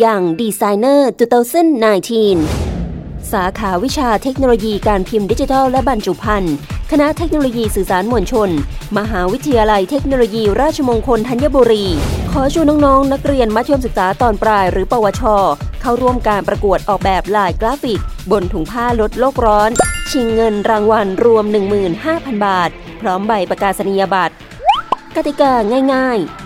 อย่าง Designer 2019 สาขาวิชาเทคโนโลยีการพิมพ์ดิจิทัลและบรรจุภัณฑ์ คณะเทคโนโลยีสื่อสารมวลชน มหาวิทยาลัยเทคโนโลยีราชมงคลธัญบุรี ขอชวนน้องๆนักเรียนมัธยมศึกษาตอนปลายหรือปวช เข้าร่วมการประกวดออกแบบลายกราฟิก บนถุงผ้าลดโลกร้อน ชิงเงินรางวัลรวม 15,000 บาท พร้อมใบประกาศนียบัตรกติกาง่าย ๆ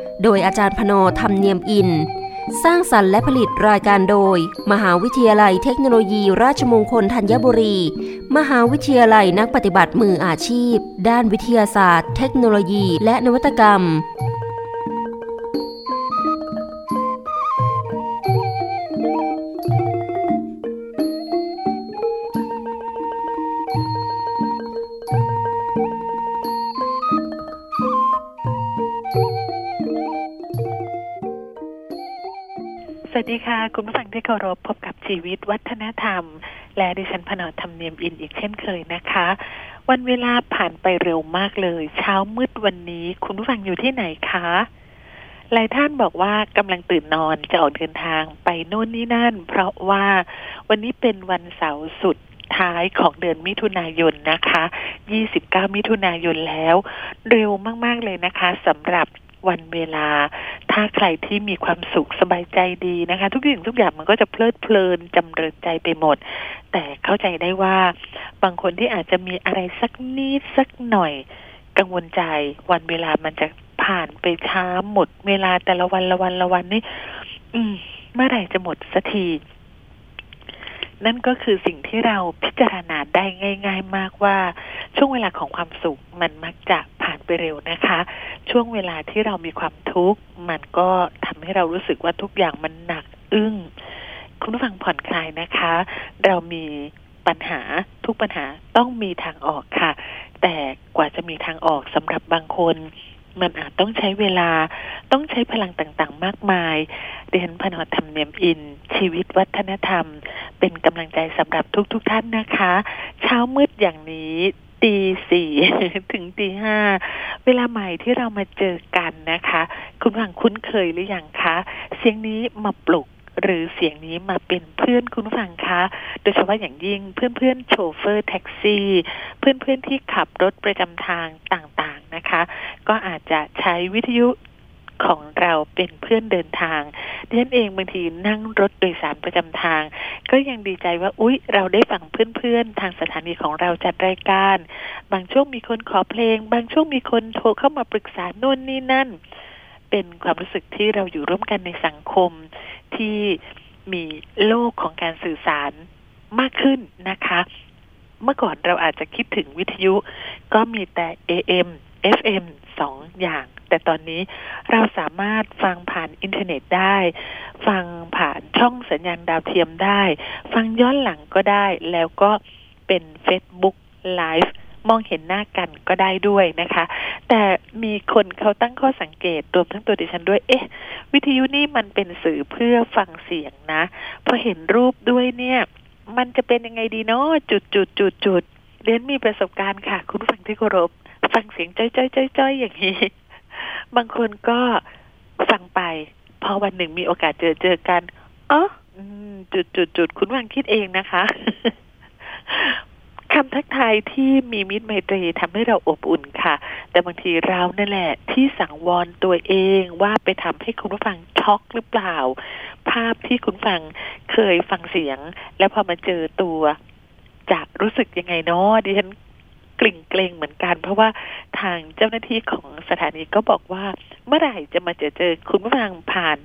โดยอาจารย์พโนธรรมเนียมอิน สร้างสรรค์และผลิตรายการโดย มหาวิทยาลัยเทคโนโลยีราชมงคลธัญบุรี มหาวิทยาลัยนักปฏิบัติมืออาชีพ ด้านวิทยาศาสตร์ เทคโนโลยี และนวัตกรรม ค่ะ คุณผู้ฟังที่เคารพพบกับชีวิตวัฒนธรรม และดิฉันพนอธรรมเนียมอินอีกเช่นเคยนะคะ วันเวลาผ่านไปเร็วมากเลย เช้ามืดวันนี้ คุณผู้ฟังอยู่ที่ไหนคะ หลายท่านบอกว่ากำลังตื่นนอนจะออกเดินทางไปโน่นนี่นั่น เพราะว่าวันนี้เป็นวันเสาร์สุดท้ายของเดือนมิถุนายนนะคะ 29 มิถุนายนแล้ว เร็วมาก ๆ เลยนะคะสำหรับ วันเวลา ถ้าใครที่มีความสุขสบายใจดีนะคะ ทุกอย่างทุกอย่างมันก็จะเพลิดเพลินจำเริญใจไปหมด แต่เข้าใจได้ว่า บางคนที่อาจจะมีอะไรสักนิดสักหน่อยกังวลใจ วันเวลามันจะผ่านไปช้าหมด เวลาแต่ละวันละวันละวันนี่อืมเมื่อไหร่จะหมดสักที นั่นก็คือสิ่งที่เราพิจารณาได้ง่าย ๆ มากว่า ช่วงเวลาของความสุขมันมักจะผ่านไปเร็วนะคะ ช่วงเวลาที่เรามีความทุกข์มันก็ทำให้เรารู้สึกว่าทุกอย่างมันหนักอึ้งคุณผู้ฟังผ่อนคลายนะคะ เรามีปัญหาทุกปัญหาต้องมีทางออกค่ะ แต่กว่าจะมีทางออกสำหรับบางคน มันอาจต้องใช้เวลาต้องใช้พลังต่างๆ มากมายเรียนพนอธรรมเนียมอิน ชีวิตวัฒนธรรม เป็นกำลังใจสำหรับทุกๆทท่านนะคะ เช้ามืดอย่างนี้ตีสี่ถึงตีห้าเวลาใหม่ที่เรามาเจอกันนะคะ คุณฟังคุ้นเคยหรืออยังคะ เสียงนี้มาปลุก หรือเสียงนี้มาเป็นเพื่อนคุณฟังคะ โดยเฉพาะอย่างยิ่งเพื่อนๆโชเฟอร์แท็กซี่ เพื่อนๆที่ขับรถประจำทางต่างๆนะคะ ก็อาจจะใช้วิทยุของเราเป็นเพื่อนเดินทางดิฉันเองบางทีนั่งรถโดยสารประจำทาง ก็ยังดีใจว่า อุ๊ย เราได้ฟังเพื่อนๆ ทางสถานีของเราจัดรายการ บางช่วงมีคนขอเพลง บางช่วงมีคนโทรเข้ามาปรึกษาโน่นนี่นั่น เป็นความรู้สึกที่เราอยู่ร่วมกันในสังคมที่มีโลกของการสื่อสารมากขึ้นนะคะ เมื่อก่อนเราอาจจะคิดถึงวิทยุ ก็มีแต่ AM FM สองอย่าง แต่ตอนนี้เราสามารถฟังผ่านอินเทอร์เน็ตได้ ฟังผ่านช่องสัญญาณดาวเทียมได้ ฟังย้อนหลังก็ได้ แล้วก็เป็น Facebook Live มองเห็นหน้ากันก็ได้ด้วยนะคะ แต่มีคนเขาตั้งข้อสังเกตรวมทั้งตัวดิฉันด้วย เอ๊ะ วิทยุนี่มันเป็นสื่อเพื่อฟังเสียงนะพอเห็นรูปด้วยเนี่ย มันจะเป็นยังไงดีเนาะจุดจุดจุดจุดเรียนมีประสบการณ์ค่ะ คุณฟังที่เคารพฟังเสียงจ้อยจ้อยจ้อยจ้อยอย่างนี้ บางคนก็ฟังไป พอวันหนึ่งมีโอกาสเจอเจอกันอ๋อจุดจุดจุดคุณวังคิดเองนะคะ คำทักทายที่มีมิตรไมตรีทำให้เราอบอุ่นค่ะ แต่บางทีเรานั่นแหละ ที่สังวรตัวเองว่าไปทำให้คุณผู้ฟังช็อกหรือเปล่า ภาพที่คุณฟังเคยฟังเสียง แล้วพอมาเจอตัวจะรู้สึกยังไงเนาะดิฉันกลิ่งเกรงเหมือนกัน เพราะว่าทางเจ้าหน้าที่ของสถานีก็บอกว่า เมื่อไหร่จะมาเจอเจอคุณผู้ฟังผ่าน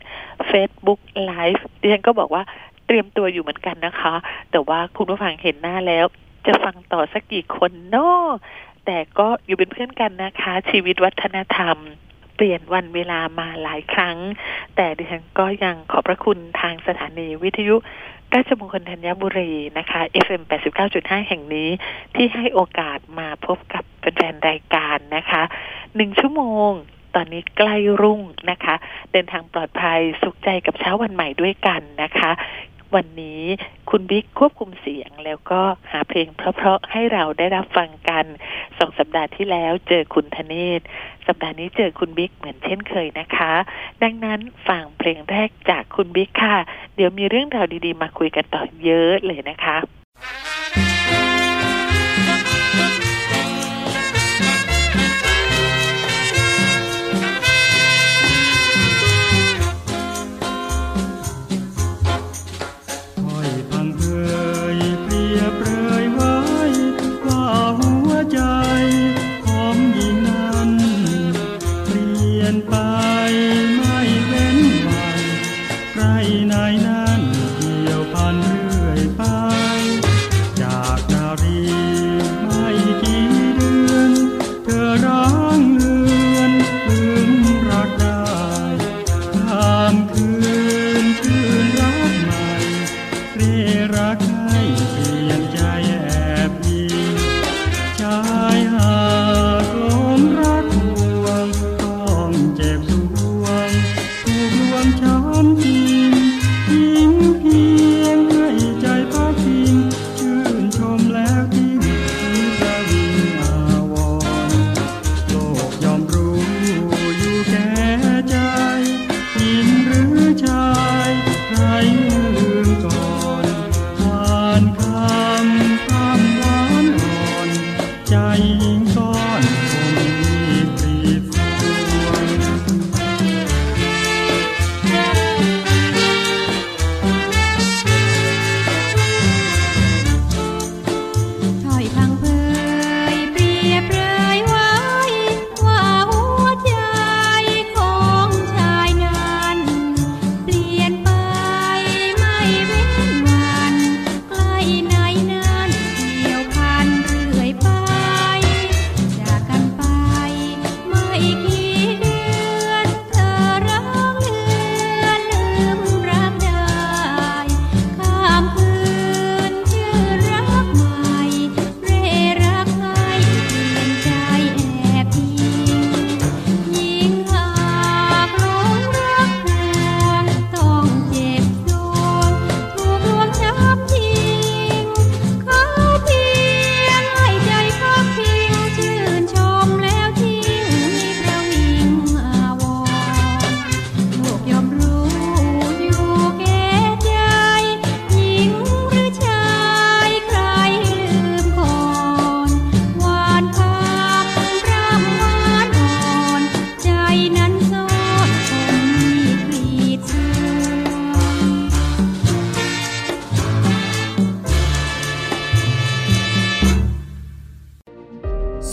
Facebook Live ดิฉันก็บอกว่าเตรียมตัวอยู่เหมือนกันนะคะ แต่ว่าคุณผู้ฟังเห็นหน้าแล้ว จะฟังต่อสักกี่คนเนาะแต่ก็อยู่เป็นเพื่อนกันนะคะ ชีวิตวัฒนธรรมเปลี่ยนวันเวลามาหลายครั้ง แต่ดิฉันก็ยังขอบพระคุณทางสถานีวิทยุราชมงคลธัญบุรีนะคะ FM 89.5 แห่งนี้ที่ให้โอกาสมาพบกับแฟนรายการนะคะหนึ่งชั่วโมง ตอนนี้ใกล้รุ่งนะคะ เดินทางปลอดภัยสุขใจกับเช้าวันใหม่ด้วยกันนะคะ วันนี้คุณบิ๊กควบคุมเสียงแล้วก็หาเพลงเพราะๆให้เราได้รับฟังกันสองสัปดาห์ที่แล้วเจอคุณธเนศสัปดาห์นี้เจอคุณบิ๊กเหมือนเช่นเคยนะคะ ดังนั้นฟังเพลงแรกจากคุณบิ๊กค่ะ เดี๋ยวมีเรื่องราวดีๆ มาคุยกันต่อเยอะเลยนะคะ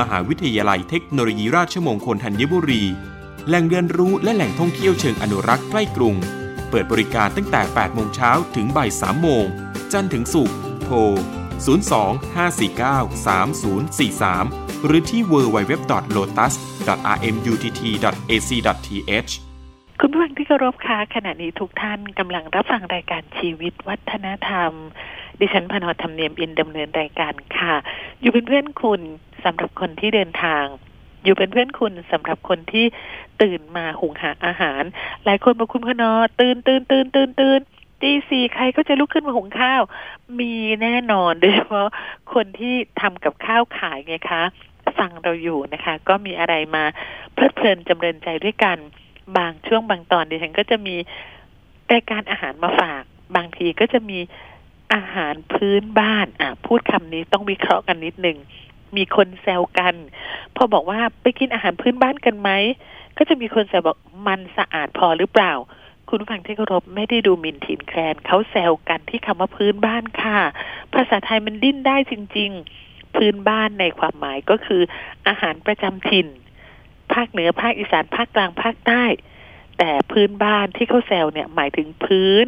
มหาวิทยาลัยเทคโนโลยีราชมงคลธัญบุรี แหล่งเรียนรู้และแหล่งท่องเที่ยวเชิงอนุรักษ์ใกล้กรุง เปิดบริการตั้งแต่ 8 โมงเช้าถึงบ่าย3โมง จันทร์ถึงศุกร์ โทร 02-549-3043 หรือที่ www.lotus.rmutt.ac.th คุณผู้ฟังที่เคารพค่ะขณะนี้ทุกท่านกำลังรับฟังรายการชีวิตวัฒนธรรม ดิฉันพนอธรรมเนียมอินดำเนินรายการค่ะ อยู่เป็นเพื่อนคุณ สำหรับคนที่เดินทาง อยู่เป็นเพื่อนคุณสำหรับคนที่ตื่นมาหุงหาอาหาร หลายคนบอกคุณพนอตื่นตื่นตื่นตื่นตื่นตีสี่ใครก็จะลุกขึ้นมาหุงข้าว มีแน่นอนโดยเฉพาะคนที่ทำกับข้าวขายไงคะฟังเราอยู่นะคะ ก็มีอะไรมาเพลิดเพลินจำเริญใจด้วยกัน บางช่วงบางตอนดิฉันก็จะมีรายการอาหารมาฝาก บางทีก็จะมีอาหารพื้นบ้าน อะ พูดคำนี้ต้องวิเคราะห์กันนิดนึง มีคนแซวกัน พอบอกว่าไปกินอาหารพื้นบ้านกันไหม ก็จะมีคนแซวบอกมันสะอาดพอหรือเปล่า คุณผังที่เคารพไม่ได้ดูมินถิ่นแคลนเขาแซวกันที่คำว่าพื้นบ้านค่ะ ภาษาไทยมันดิ้นได้จริง ๆ พื้นบ้านในความหมายก็คืออาหารประจำถิ่น ภาคเหนือภาคอีสานภาคกลางภาคใต้ แต่พื้นบ้านที่เขาแซวเนี่ยหมายถึงพื้น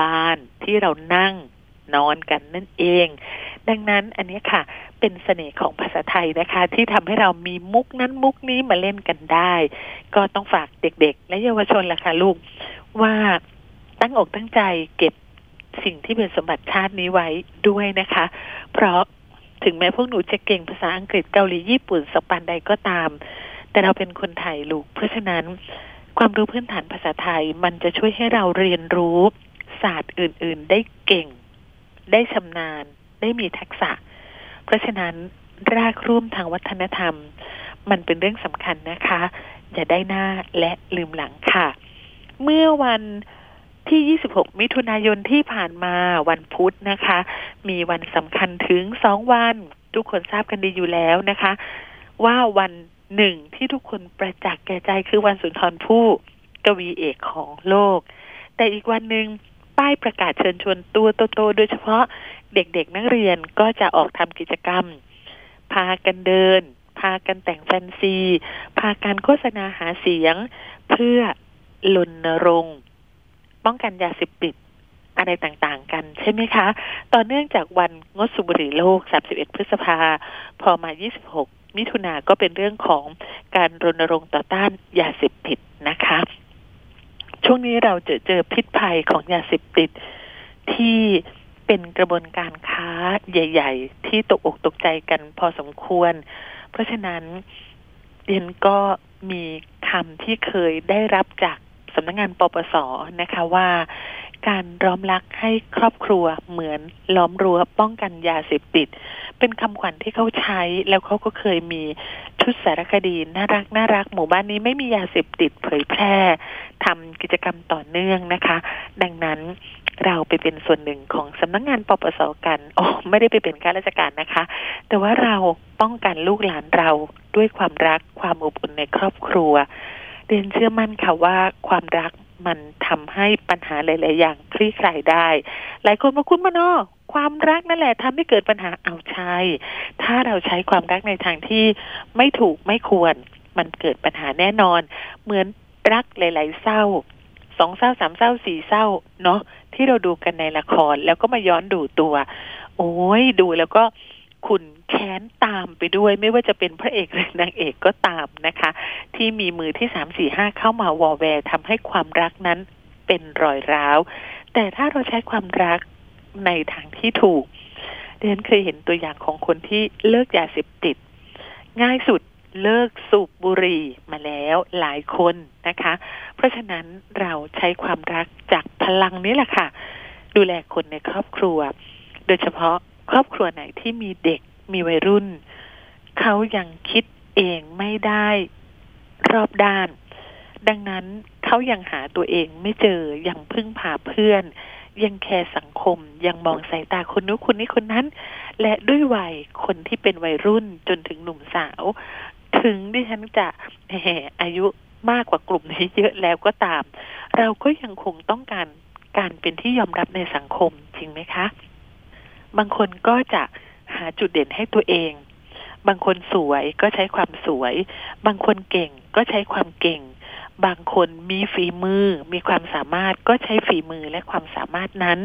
บ้านที่เรานั่ง นอนกันนั่นเอง ดังนั้นอันนี้ค่ะ เป็นเสน่ห์ของภาษาไทยนะคะ ที่ทำให้เรามีมุกนั้นมุกนี้มาเล่นกันได้ ก็ต้องฝากเด็กๆ และเยาวชนล่ะค่ะลูกว่าตั้งอกตั้งใจเก็บสิ่งที่เป็นสมบัติชาตินี้ไว้ด้วยนะคะ เพราะถึงแม้พวกหนูจะเก่งภาษาอังกฤษเกาหลีญี่ปุ่นสปานใดก็ตาม แต่เราเป็นคนไทยลูก เพราะฉะนั้นความรู้พื้นฐานภาษาไทยมันจะช่วยให้เราเรียนรู้ศาสตร์อื่น ๆ ได้เก่ง ได้ชำนาญ ได้มีทักษะ เพราะฉะนั้นรากร่วมทางวัฒนธรรม มันเป็นเรื่องสำคัญนะคะ อย่าได้หน้าและลืมหลังค่ะ เมื่อวันที่ 26 มิถุนายนที่ผ่านมาวันพุธนะคะ มีวันสำคัญถึงสองวัน ทุกคนทราบกันดีอยู่แล้วนะคะ ว่าวันหนึ่งที่ทุกคนประจักษ์แก่ใจคือวันสุนทรภู่กวีเอกของโลก แต่อีกวันหนึ่ง ป้ายประกาศเชิญชวนตัวโตๆโดยเฉพาะเด็กๆนักเรียนก็จะออกทำกิจกรรม พากันเดิน พากันแต่งแฟนซี พากันโฆษณาหาเสียง เพื่อลณรงค์ป้องกันยาเสพติดอะไรต่างๆ กันใช่ไหมคะ ต่อเนื่องจากวันงดสูบบุหรี่โลก 31 พฤษภา พอมา 26 มิถุนาก็เป็นเรื่องของการรณรงค์ต่อต้านยาเสพติดนะคะ ช่วงนี้เราจะเจอพิษภัยของยาเสพติดที่เป็นกระบวนการค้าใหญ่ ๆ ที่ตกอกตกใจกันพอสมควร เพราะฉะนั้นเรียนก็มีคำที่เคยได้รับจากสำนักงงานปปสนะคะว่า การล้อมรักให้ครอบครัวเหมือนล้อมรั้วป้องกันยาเสพติด เป็นคำขวัญที่เขาใช้แล้วเขาก็เคยมีชุดสารคดีน่ารักน่ารักหมู่บ้านนี้ไม่มียาเสพติดเผยแพร่ทำกิจกรรมต่อเนื่องนะคะ ดังนั้นเราไปเป็นส่วนหนึ่งของสำนักงงานปปสกันอ๋อไม่ได้ไปเป็นข้าราชการนะคะ แต่ว่าเราป้องกันลูกหลานเราด้วยความรักความอบอุ่นในครอบครัวเรียนเชื่อมั่นค่ะว่าความรัก มันทำให้ปัญหาหลาย ๆ อย่างคลี่คลายได้ หลายคนมาคุณมโนความรักนั่นแหละทำให้เกิดปัญหาเอาใช่ ถ้าเราใช้ความรักในทางที่ไม่ถูกไม่ควร มันเกิดปัญหาแน่นอน เหมือนรักหลาย ๆ เศร้าสองเศร้าสามเศร้าสี่เศร้าเนาะที่เราดูกันในละครแล้วก็มาย้อนดูตัว โอ้ยดูแล้วก็ ขุนแค้นตามไปด้วย ไม่ว่าจะเป็นพระเอกหรือนางเอกก็ตามนะคะ ที่มีมือที่สามสี่ห้าเข้ามาวอลแวร์ทำให้ความรักนั้นเป็นรอยร้าว แต่ถ้าเราใช้ความรักในทางที่ถูกเดนเคยเห็นตัวอย่างของคนที่เลิกยาเสพติด ง่ายสุดเลิกสูบบุหรี่มาแล้วหลายคนนะคะ เพราะฉะนั้นเราใช้ความรักจากพลังนี้แหละค่ะ ดูแลคนในครอบครัว โดยเฉพาะ ครอบครัวไหนที่มีเด็กมีวัยรุ่น เขายังคิดเองไม่ได้รอบด้าน ดังนั้นเขายังหาตัวเองไม่เจอยังพึ่งพาเพื่อน ยังแคร์สังคม ยังมองสายตาคนนู้นคนนี้คนนั้น และด้วยวัยคนที่เป็นวัยรุ่นจนถึงหนุ่มสาว ถึงดิฉันจะแหอายุมากกว่ากลุ่มนี้เยอะแล้วก็ตาม เราก็ยังคงต้องการการเป็นที่ยอมรับในสังคมจริงไหมคะ บางคนก็จะหาจุดเด่นให้ตัวเอง บางคนสวยก็ใช้ความสวย บางคนเก่งก็ใช้ความเก่ง บางคนมีฝีมือ มีความสามารถก็ใช้ฝีมือและความสามารถนั้น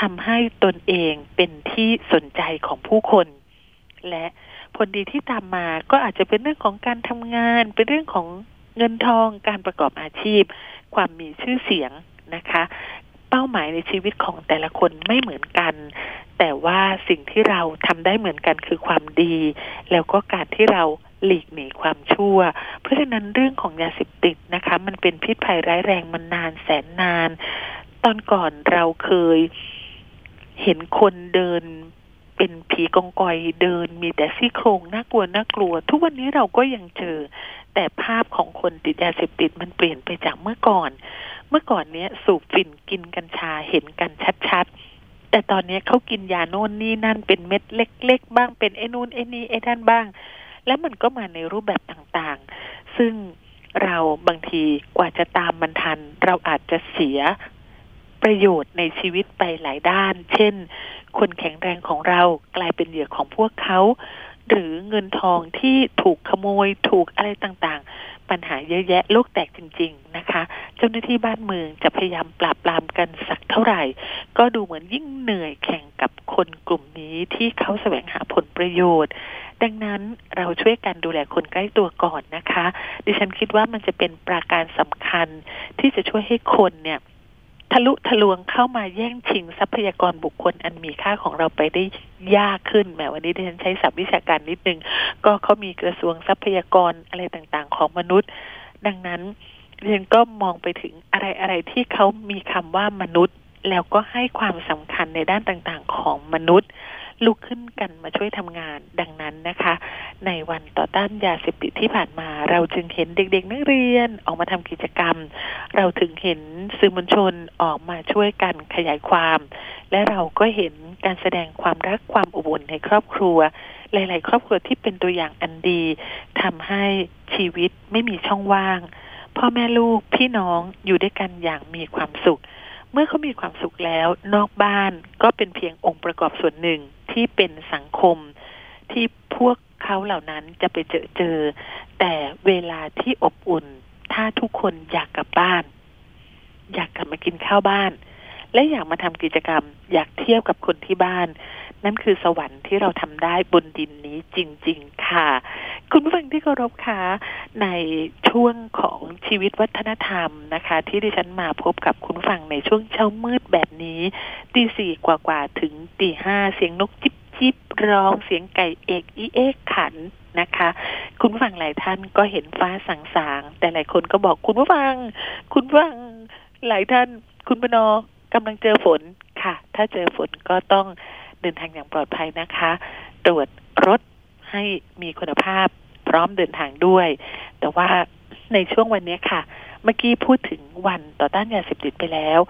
ทำให้ตนเองเป็นที่สนใจของผู้คน และผลดีที่ตามมาก็อาจจะเป็นเรื่องของการทำงาน เป็นเรื่องของเงินทอง การประกอบอาชีพ ความมีชื่อเสียงนะคะ เป้าหมายในชีวิตของแต่ละคนไม่เหมือนกัน แต่ว่าสิ่งที่เราทำได้เหมือนกันคือความดี แล้วก็การที่เราหลีกหนีความชั่ว เพราะฉะนั้นเรื่องของยาเสพติดนะคะ มันเป็นพิษภัยร้ายแรงมันนานแสนนาน ตอนก่อนเราเคยเห็นคนเดินเป็นผีกองกอยเดินมีแต่ซี่โครงน่ากลัวน่ากลัว ทุกวันนี้เราก็ยังเจอ แต่ภาพของคนติดยาเสพติดมันเปลี่ยนไปจากเมื่อก่อน เมื่อก่อนเนี้ยสูบฝิ่นกินกัญชาเห็นกันชัดๆ แต่ตอนนี้เขากินยาโน่นนี่นั่นเป็นเม็ดเล็ก ๆ บ้างเป็นไอ้นู่นไอ้นี่ไอ้นั่นบ้าง แล้วมันก็มาในรูปแบบต่างๆ ซึ่งเราบางทีกว่าจะตามมันทัน เราอาจจะเสียประโยชน์ในชีวิตไปหลายด้าน เช่น คนแข็งแรงของเรากลายเป็นเหยื่อของพวกเขา หรือเงินทองที่ถูกขโมยถูกอะไรต่างๆ ปัญหาเยอะแยะโลกแตกจริง ๆนะคะ เจ้าหน้าที่บ้านเมืองจะพยายามปราบปรามกันสักเท่าไหร่ ก็ดูเหมือนยิ่งเหนื่อยแข่งกับคนกลุ่มนี้ที่เขาแสวงหาผลประโยชน์ ดังนั้นเราช่วยกันดูแลคนใกล้ตัวก่อนนะคะ ดิฉันคิดว่ามันจะเป็นปราการสำคัญที่จะช่วยให้คนเนี่ย ทะลุทะลวงเข้ามาแย่งชิงทรัพยากรบุคคลอันมีค่าของเราไปได้ยากขึ้นแม้วันนี้ดิฉันใช้ศัพท์วิชาการนิดนึง ก็เขามีกระทรวงทรัพยากรอะไรต่างๆ ของมนุษย์ ดังนั้นดิฉันก็มองไปถึงอะไรอะไรที่เขามีคำว่ามนุษย์ แล้วก็ให้ความสำคัญในด้านต่างๆ ของมนุษย์ ลุกขึ้นกันมาช่วยทำงานดังนั้นนะคะ ในวันต่อต้านยาเสพติดที่ผ่านมา เราจึงเห็นเด็กๆนักเรียนออกมาทำกิจกรรม เราถึงเห็นสื่อมวลชนออกมาช่วยกันขยายความ และเราก็เห็นการแสดงความรักความอบอุ่นในครอบครัว หลาย ๆ ครอบครัวที่เป็นตัวอย่างอันดีทำให้ชีวิตไม่มีช่องว่าง พ่อแม่ลูกพี่น้องอยู่ด้วยกันอย่างมีความสุข มื่อเขามีความสุขแล้ว นอกบ้านก็เป็นเพียงองค์ประกอบส่วนหนึ่งที่เป็นสังคมที่พวกเขาเหล่านั้นจะไปเจอเจอ แต่เวลาที่อบอุ่น ถ้าทุกคนอยากกลับบ้าน อยากกลับมากินข้าวบ้าน และอยากมาทำกิจกรรม อยากเที่ยวกับคนที่บ้าน นั่นคือสวรรค์ที่เราทำได้บนดินนี้จริง ๆ ค่ะ คุณผู้ฟังที่เคารพคะในช่วงของชีวิตวัฒนธรรมนะคะ ที่ดิฉันมาพบกับคุณผู้ฟังในช่วงเช้ามืดแบบนี้ตีสี่กว่าๆถึงตีห้าเสียงนกจิบจิบร้องเสียงไก่เอกอีเอกขันนะคะ คุณผู้ฟังหลายท่านก็เห็นฟ้าสางๆ แต่หลายคนก็บอกคุณผู้ฟัง คุณผู้ฟังหลายท่าน คุณปนอกำลังเจอฝนค่ะ ถ้าเจอฝนก็ต้อง เดินทางอย่างปลอดภัยนะคะ ตรวจรถให้มีคุณภาพพร้อมเดินทางด้วย แต่ว่าในช่วงวันนี้ค่ะ เมื่อกี้พูดถึงวันต่อต้านยาเสพติดไปแล้ว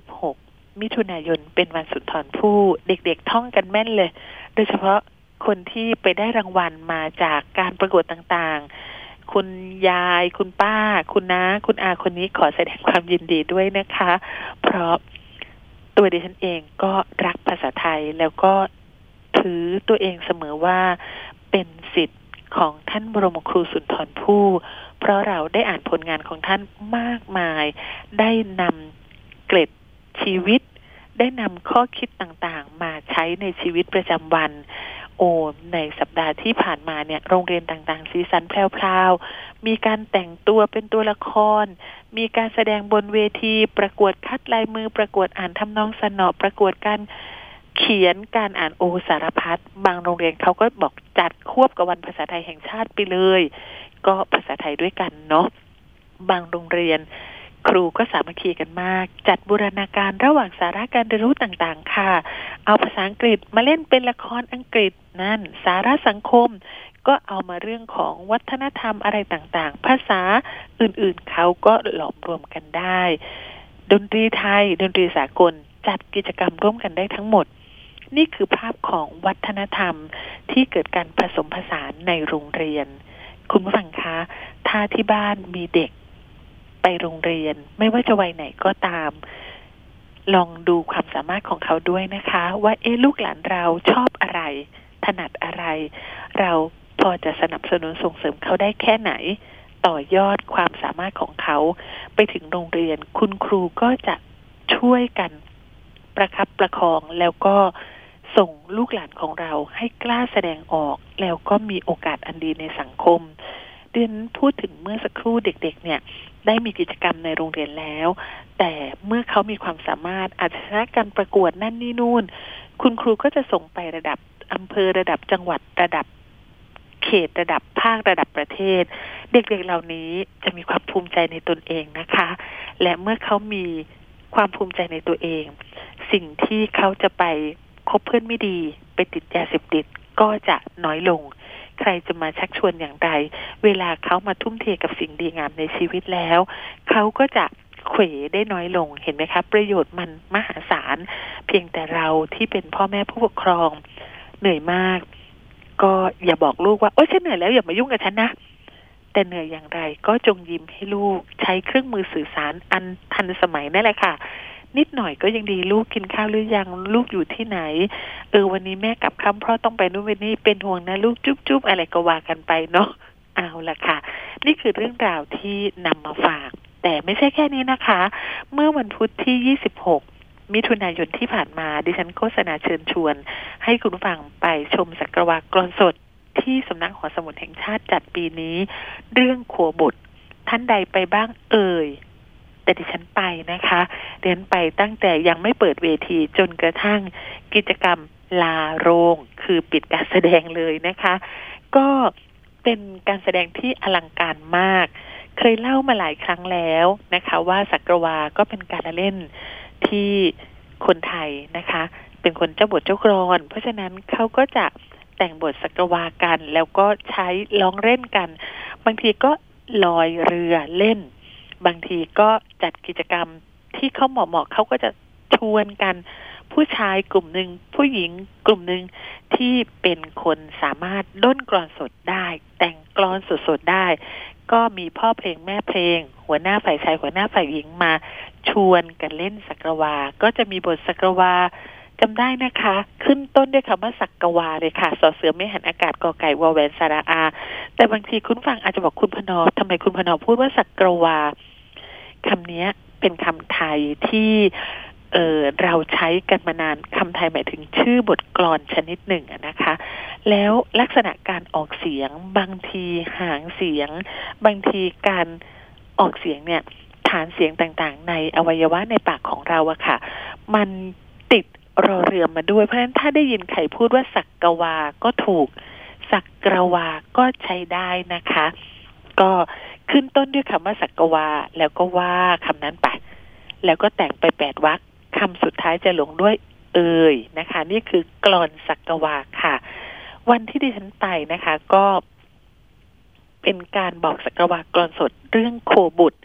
26 มิถุนายนเป็นวันสุนทรภู่เด็กๆท่องกันแม่นเลย โดยเฉพาะคนที่ไปได้รางวัลมาจากการประกวดต่างๆ คุณยาย คุณป้า คุณน้า คุณอาคนนี้ขอแสดงความยินดีด้วยนะคะ เพราะ ตัวดิฉันเองก็รักภาษาไทยแล้วก็ถือตัวเองเสมอว่าเป็นสิทธิ์ของท่านบรมครูสุนทรภู่เพราะเราได้อ่านผลงานของท่านมากมาย ได้นำเกร็ดชีวิต ได้นำข้อคิดต่างๆ มาใช้ในชีวิตประจำวัน โอ้ในสัปดาห์ที่ผ่านมาเนี่ยโรงเรียนต่างๆ สีสันแพรวๆมีการแต่งตัวเป็นตัวละคร มีการแสดงบนเวที ประกวดคัดลายมือประกวดอ่านทำนองสนอประกวดการเขียนการอ่านโอสารพัดบางโรงเรียนเขาก็บอกจัดควบกับวันภาษาไทยแห่งชาติไปเลย ก็ภาษาไทยด้วยกันเนาะบางโรงเรียน ครูก็สามัคคีกันมาก จัดบูรณาการระหว่างสาระการเรียนรู้ต่างๆ ค่ะ เอาภาษาอังกฤษมาเล่นเป็นละครอังกฤษนั่น สาระสังคมก็เอามาเรื่องของวัฒนธรรมอะไรต่างๆ ภาษาอื่นๆเขาก็หลอมรวมกันได้ ดนตรีไทย ดนตรีสากล จัดกิจกรรมร่วมกันได้ทั้งหมด นี่คือภาพของวัฒนธรรมที่เกิดการผสมผสานในโรงเรียน คุณผู้ฟังคะ ถ้าที่บ้านมีเด็ก ไปโรงเรียน ไม่ว่าจะวัยไหนก็ตาม ลองดูความสามารถของเขาด้วยนะคะ ว่าเอ๊ลูกหลานเราชอบอะไร ถนัดอะไร เราพอจะสนับสนุนส่งเสริมเขาได้แค่ไหน ต่อยอดความสามารถของเขา ไปถึงโรงเรียน คุณครูก็จะช่วยกันประคับประคองแล้วก็ส่งลูกหลานของเราให้กล้าแสดงออก แล้วก็มีโอกาสอันดีในสังคม เดือนพูดถึงเมื่อสักครู่เด็ก ๆ เนี่ยได้มีกิจกรรมในโรงเรียนแล้ว แต่เมื่อเขามีความสามารถอาจจะชนะการประกวดนั่นนี่นู่น คุณครูก็จะส่งไประดับอำเภอระดับจังหวัดระดับเขตระดับภาคระดับประเทศ เด็กๆเหล่านี้จะมีความภูมิใจในตนเองนะคะ และเมื่อเขามีความภูมิใจในตัวเอง สิ่งที่เขาจะไปคบเพื่อนไม่ดี ไปติดยาเสพติดก็จะน้อยลง ใครจะมาชักชวนอย่างไร เวลาเขามาทุ่มเทกับสิ่งดีงามในชีวิตแล้ว เขาก็จะเขวได้น้อยลงเห็นไหมคะ ประโยชน์มันมหาศาล เพียงแต่เราที่เป็นพ่อแม่ผู้ปกครอง เหนื่อยมาก ก็อย่าบอกลูกว่า โอ๊ยฉันเหนื่อยแล้วอย่ามายุ่งกับฉันนะ แต่เหนื่อยอย่างไรก็จงยิ้มให้ลูกใช้เครื่องมือสื่อสารอันทันสมัยนั่นแหละค่ะ นิดหน่อยก็ยังดีลูกกินข้าวหรือยังลูกอยู่ที่ไหน เออวันนี้แม่กลับค่ำเพราะต้องไปนู่นไปนี่เป็นห่วงนะลูกจุ๊บจุ๊บอะไรก็ว่ากันไปเนาะเอาละค่ะ นี่คือเรื่องราวที่นำมาฝาก แต่ไม่ใช่แค่นี้นะคะ เมื่อวันพุธที่ 26มิถุนายนที่ผ่านมาดิฉันโฆษณาเชิญชวน ให้คุณผู้ฟังไปชมสักวากรอนสดที่สำนักหอสมุดแห่งชาติจัดปีนี้ เรื่องขัวบุตรท่านใดไปบ้างเอ่ย แต่ดิฉันไปนะคะเดินไปตั้งแต่ยังไม่เปิดเวทีจนกระทั่งกิจกรรมลาโรงคือปิดการแสดงเลยนะคะ ก็เป็นการแสดงที่อลังการมาก เคยเล่ามาหลายครั้งแล้วนะคะ ว่าสักวาก็เป็นการละเล่นที่คนไทยนะคะ เป็นคนเจ้าบทเจ้ากรอน เพราะฉะนั้นเขาก็จะแต่งบทสักวากัน แล้วก็ใช้ร้องเล่นกัน บางทีก็ลอยเรือเล่น บางทีก็จัดกิจกรรมที่เขาเหมาะๆเขาก็จะชวนกันผู้ชายกลุ่มหนึ่งผู้หญิงกลุ่มหนึ่งที่เป็นคนสามารถด้นกรอนสดได้ แต่งกรอนสดๆได้ ก็มีพ่อเพลงแม่เพลง หัวหน้าฝ่ายชายหัวหน้าฝ่ายหญิงมา ชวนกันเล่นสักวา ก็จะมีบทสักรวา จำได้นะคะ ขึ้นต้นด้วยคำว่าสักกวาเลยค่ะ สอเสือไม่หันอากาศกอไก่วอแวนสาระอา แต่บางทีคุณฟังอาจจะบอกคุณพนอทำไมคุณพนอพูดว่าสักกวาคำนี้เป็นคำไทยที่เออเราใช้กันมานานคำไทยหมายถึงชื่อบทกลอนชนิดหนึ่งนะคะ แล้วลักษณะการออกเสียง บางทีหางเสียง บางทีการออกเสียงเนี่ย ฐานเสียงต่างๆ ในอวัยวะในปากของเราอะค่ะ มันติด รอเรือมาด้วย เพราะฉะนั้นถ้าได้ยินใครพูดว่าสักกวา ก็ถูก สักกระวา ก็ใช้ได้นะคะ ก็ขึ้นต้นด้วยคำว่าสักกวา แล้วก็ว่าคำนั้นไป แล้วก็แต่งไปแปดวรรคคำสุดท้ายจะลงด้วยเอ่ยนะคะ นี่คือกลอนสักกวาค่ะ วันที่ดิฉันไปนะคะ ก็เป็นการบอกสักกวากลอนสดเรื่องโคบุตร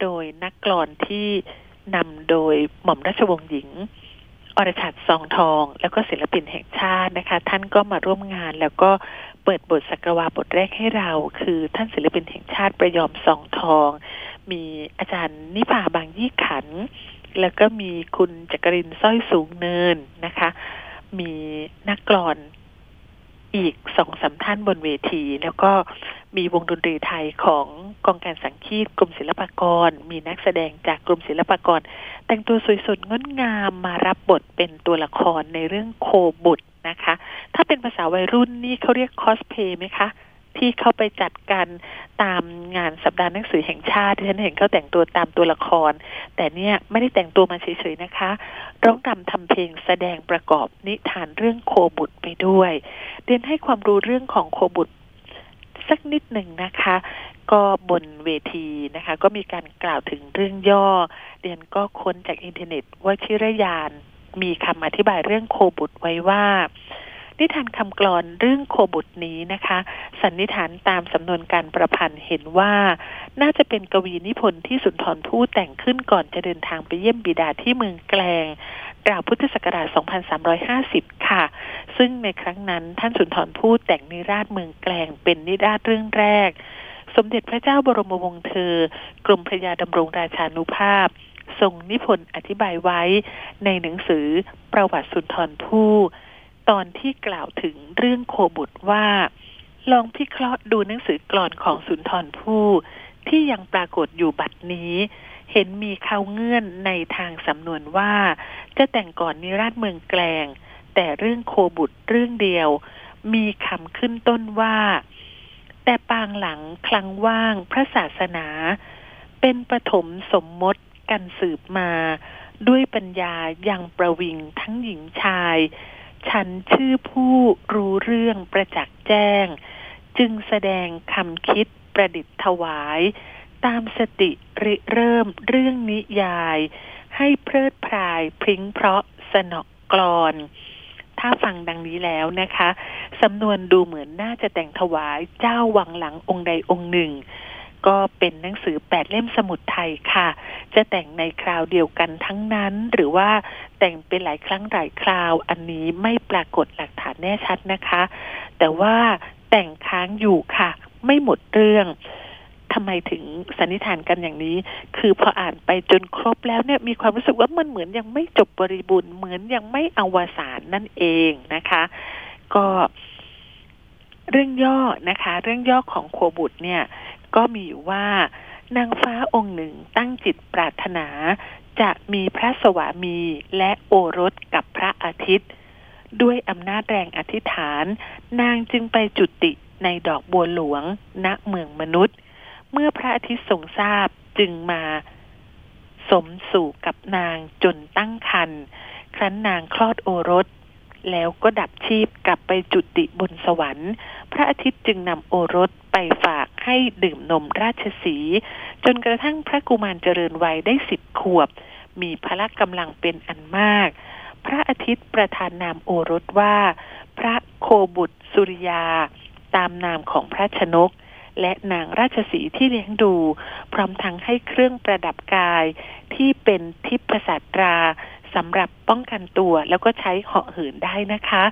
โดยนักกลอนที่นำโดยหม่อมราชวงศ์หญิง อรชัดซองทอง แล้วก็ศิลปินแห่งชาตินะคะ ท่านก็มาร่วมงานแล้วก็เปิดบทสักวาบทแรกให้เรา คือท่านศิลปินแห่งชาติประยอมซองทอง มีอาจารย์นิพาบางยี่ขัน แล้วก็มีคุณจักรินสร้อยสูงเนินนะคะ มีนักกลอน อีกสองสามท่านบนเวที แล้วก็มีวงดนตรีไทยของกองการสังคีตกรมศิลปากร มีนักแสดงจากกรมศิลปากร แต่งตัวสวยสดงดงามมารับบทเป็นตัวละครในเรื่องโคบุตรนะคะ ถ้าเป็นภาษาวัยรุ่นนี่เขาเรียกคอสเพย์ไหมคะ ที่เข้าไปจัดกันตามงานสัปดาห์หนังสือแห่งชาติที่ฉันเห็นเขาแต่งตัวตามตัวละคร แต่เนี่ยไม่ได้แต่งตัวมาเฉยๆนะคะ ร้องรำทำเพลงแสดงประกอบนิทานเรื่องโคบุตรไปด้วยเรียนให้ความรู้เรื่องของโคบุตรสักนิดหนึ่งนะคะ ก็บนเวทีนะคะ ก็มีการกล่าวถึงเรื่องย่อ เรียนก็ค้นจากอินเทอร์เน็ตว่าชิรยานมีคำอธิบายเรื่องโคบุตรไว้ว่า นิทานคำกลอนเรื่องโคบุตรนี้นะคะ สันนิษฐานตามสำนวนการประพันธ์เห็นว่า น่าจะเป็นกวีนิพนธ์ที่สุนทรภู่แต่งขึ้นก่อนจะเดินทางไปเยี่ยมบิดาที่เมืองแกลงราวพุทธศักราช 2350 ค่ะ ซึ่งในครั้งนั้นท่านสุนทรภู่แต่งนิราชเมืองแกลงเป็นนิราชเรื่องแรก สมเด็จพระเจ้าบรมวงศ์เธอ กรมพระยาดำรงราชานุภาพ ทรงนิพนธ์อธิบายไว้ในหนังสือประวัติสุนทรภู่ ตอนที่กล่าวถึงเรื่องโคบุตรว่า ลองพิเคราะห์ดูหนังสือกลอนของสุนทรภู่ที่ยังปรากฏอยู่บัดนี้ เห็นมีเขาเงื่อนในทางสำนวนว่า จะแต่งก่อนนิราชเมืองแกลง แต่เรื่องโคบุตรเรื่องเดียว มีคำขึ้นต้นว่า แต่ปางหลังคลังว่างพระศาสนา เป็นปฐมสมมติกันสืบมา ด้วยปัญญายังประวิงทั้งหญิงชาย ฉันชื่อผู้รู้เรื่องประจักษ์แจ้ง จึงแสดงคำคิดประดิษฐ์ถวาย ตามสติริเริ่มเรื่องนิยาย ให้เพลิดพรายพริ้งเพราะสนอกกรอน ถ้าฟังดังนี้แล้วนะคะ สำนวนดูเหมือนน่าจะแต่งถวายเจ้าวังหลังองค์ใดองค์หนึ่ง ก็เป็นหนังสือแปดเล่มสมุดไทยค่ะ จะแต่งในคราวเดียวกันทั้งนั้น หรือว่าแต่งเป็นหลายครั้งหลายคราว อันนี้ไม่ปรากฏหลักฐานแน่ชัดนะคะ แต่ว่าแต่งค้างอยู่ค่ะ ไม่หมดเรื่องทำไมถึงสันนิษฐานกันอย่างนี้ คือพออ่านไปจนครบแล้วเนี่ยมีความรู้สึกว่ามันเหมือนยังไม่จบบริบูรณ์เหมือนยังไม่อวสานนั่นเองนะคะ ก็เรื่องย่อนะคะ เรื่องย่อของโคบุตรเนี่ย ก็มีอยู่ว่านางฟ้าองค์หนึ่งตั้งจิตปรารถนา จะมีพระสวามีและโอรสกับพระอาทิตย์ ด้วยอำนาจแรงอธิษฐาน นางจึงไปจุติในดอกบัวหลวง ณเมืองมนุษย์ เมื่อพระอาทิตย์ทรงทราบจึงมา สมสู่กับนางจนตั้งครรภ์ครั้นนางคลอดโอรส แล้วก็ดับชีพกลับไปจุติบนสวรรค์ พระอาทิตย์จึงนำโอรสไปฝากให้ดื่มนมราชสี จนกระทั่งพระกุมารเจริญวัยได้สิบขวบ มีพละกำลังเป็นอันมาก พระอาทิตย์ประทานนามโอรสว่า พระโคบุตรสุริยา ตามนามของพระชนก และนางราชสีที่เลี้ยงดู พร้อมทั้งให้เครื่องประดับกายที่เป็นทิพศาสตรา สำหรับป้องกันตัวแล้วก็ใช้เหาะเหินได้นะคะ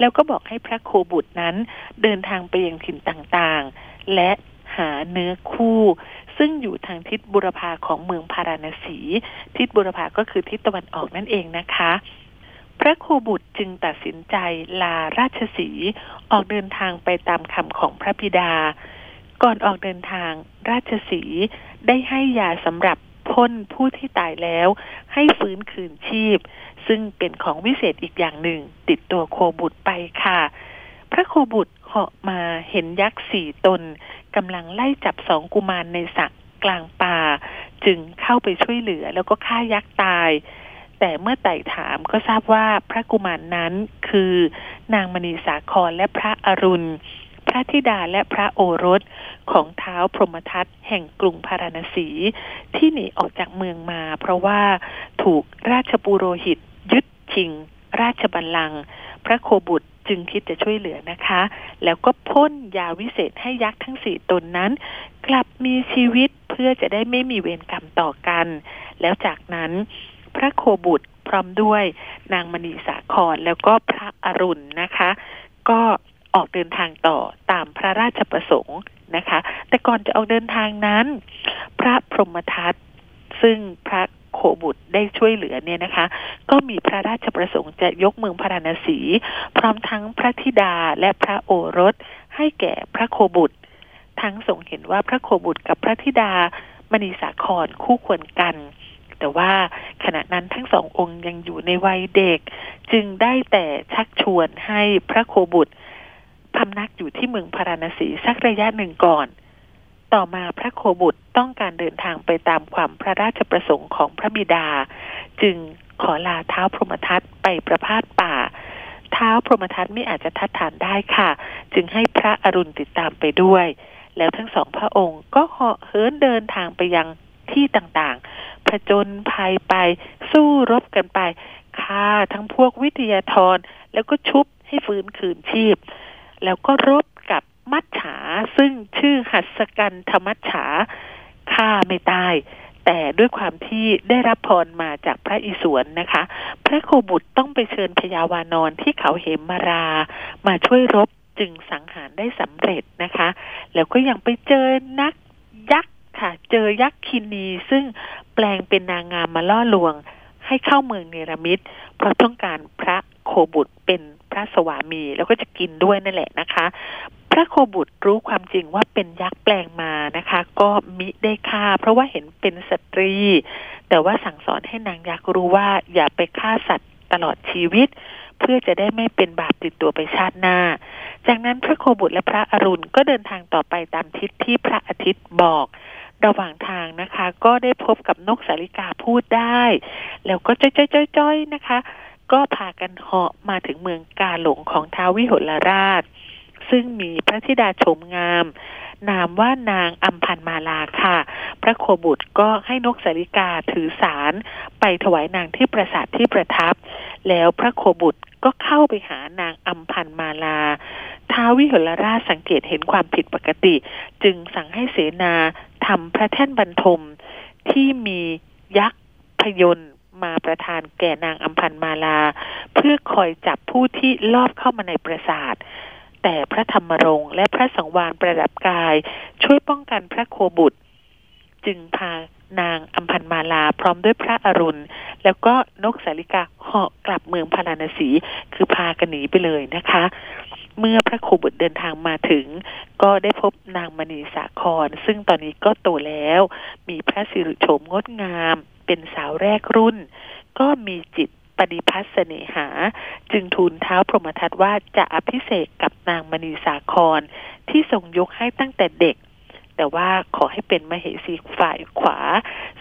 แล้วก็บอกให้พระโคบุตรนั้น เดินทางไปยังถิ่นต่างๆ และหาเนื้อคู่ ซึ่งอยู่ทางทิศบุรพาของเมืองพาราณสี ทิศบุรพาก็คือทิศตะวันออกนั่นเองนะคะ พระโคบุตรจึงตัดสินใจลาราชสีออกเดินทางไปตามคำของพระบิดา ก่อนออกเดินทางราชสีได้ให้ยาสำหรับ พ่นผู้ที่ตายแล้ว ให้ฟื้นคืนชีพ ซึ่งเป็นของวิเศษอีกอย่างหนึ่ง ติดตัวโคบุตรไปค่ะ พระโคบุตรเหาะมาเห็นยักษ์สี่ตนกำลังไล่จับสองกุมารในสระกลางป่า จึงเข้าไปช่วยเหลือแล้วก็ฆ่ายักษ์ตาย แต่เมื่อไต่ถามก็ทราบว่าพระกุมารนนั้นคือนางมณีสาครและพระอรุณ ระธิดาและพระโอรสของเท้าพรหมทัตแห่งกรุงพาราณสี ที่หนีออกจากเมืองมา เพราะว่าถูกราชปุโรหิต ยึดชิง ราชบัลลังก์พระโคบุตรจึงคิดจะช่วยเหลือนะคะ แล้วก็พ่นยาวิเศษให้ยักษ์ทั้งสี่ตนนั้น กลับมีชีวิตเพื่อจะได้ไม่มีเวรกรรมต่อกัน แล้วจากนั้นพระโคบุตรพร้อมด้วยนางมณีสาครแล้วก็พระอรุณนะคะ ก็ ออกเดินทางต่อตามพระราชประสงค์นะคะ แต่ก่อนจะออกเดินทางนั้น พระพรหมทัตซึ่งพระโคบุตรได้ช่วยเหลือเนี่ยนะคะ ก็มีพระราชประสงค์จะยกเมืองพาราณสี พร้อมทั้งพระธิดาและพระโอรส ให้แก่พระโคบุตร ทั้งทรงเห็นว่าพระโคบุตรกับพระธิดามณีสาครคู่ควรกัน แต่ว่าขณะนั้นทั้งสององค์ยังอยู่ในวัยเด็ก จึงได้แต่ชักชวนให้พระโคบุตร พำนักอยู่ที่เมืองพาราณสีสักระยะหนึ่งก่อน ต่อมาพระโคบุตรต้องการเดินทางไปตามความพระราชประสงค์ของพระบิดา จึงขอลาเท้าพรหมทัตไปประพาสป่า เท้าพรหมทัตไม่อาจจะทัดทานได้ค่ะ จึงให้พระอรุณติดตามไปด้วย แล้วทั้งสองพระองค์ก็เหาะเหินเดินทางไปยังที่ต่างๆ ผจญภัยไป สู้รบกันไปฆ่าทั้งพวกวิทยาธรแล้วก็ชุบให้ฟื้นคืนชีพ แล้วก็รบกับมัจฉาซึ่งชื่อหัสกันธรรมัจฉาฆ่าไม่ตาย แต่ด้วยความที่ได้รับพรมาจากพระอิศวรนะคะ พระโคบุตรต้องไปเชิญพยาวานอนที่เขาเหมมารา มาช่วยรบจึงสังหารได้สำเร็จนะคะ แล้วก็ยังไปเจอนักยักษ์ค่ะ เจอยักษ์คินีซึ่งแปลงเป็นนางงามมาล่อลวงให้เข้าเมืองเนรมิตเพราะต้องการพระโคบุตรเป็น พระสวามี แล้วก็จะกินด้วยนั่นแหละนะคะ พระโคบุตรรู้ความจริงว่าเป็นยักษ์แปลงมานะคะ ก็มิได้ฆ่า เพราะว่าเห็นเป็นสตรี แต่ว่าสั่งสอนให้นางยักษ์รู้ว่าอย่าไปฆ่าสัตว์ตลอดชีวิต เพื่อจะได้ไม่เป็นบาปติดตัวไปชาติหน้า จากนั้นพระโคบุตรและพระอรุณก็เดินทางต่อไปตามทิศที่พระอาทิตย์บอกระหว่างทางนะคะ ก็ได้พบกับนกสาลิกาพูดได้ แล้วก็จ้อยๆๆๆนะคะ ก็พากันเหาะมาถึงเมืองกาหลงของท้าววิหลราช ซึ่งมีพระธิดาชมงาม นามว่านางอัมพันมาลาค่ะ พระโคบุตรก็ให้นกสาลิกาถือสารไปถวายนางที่ปราสาทที่ประทับ แล้วพระโคบุตรก็เข้าไปหานางอัมพันมาลาท้าววิหลราชสังเกตเห็นความผิดปกติ จึงสั่งให้เสนาทำพระแท่นบรรทมที่มียักษ์พยนต์ มาประทานแก่นางอัมพันมาลา เพื่อคอยจับผู้ที่ลอบเข้ามาในปราสาทแต่พระธรรมรงค์และพระสังวานประดับกาย ช่วยป้องกันพระโคบุตร จึงพานางอัมพันมาลาพร้อมด้วยพระอรุณ แล้วก็นกสาลิกาเหาะกลับเมืองพาราณสีคือพากันหนีไปเลยนะคะ เมื่อพระโคบุตรเดินทางมาถึง ก็ได้พบนางมณีสาคร ซึ่งตอนนี้ก็โตแล้ว มีพระสิริโฉมงดงาม เป็นสาวแรกรุ่น ก็มีจิตปฏิพัฒน์เสน่หา จึงทูลเท้าพรหมทัตว่าจะอภิเษกกับนางมณีสาคร ที่ทรงยกให้ตั้งแต่เด็ก แต่ว่าขอให้เป็นมเหสีฝ่ายขวา